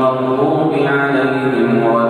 المغضوب عليهم ولا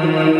Amen.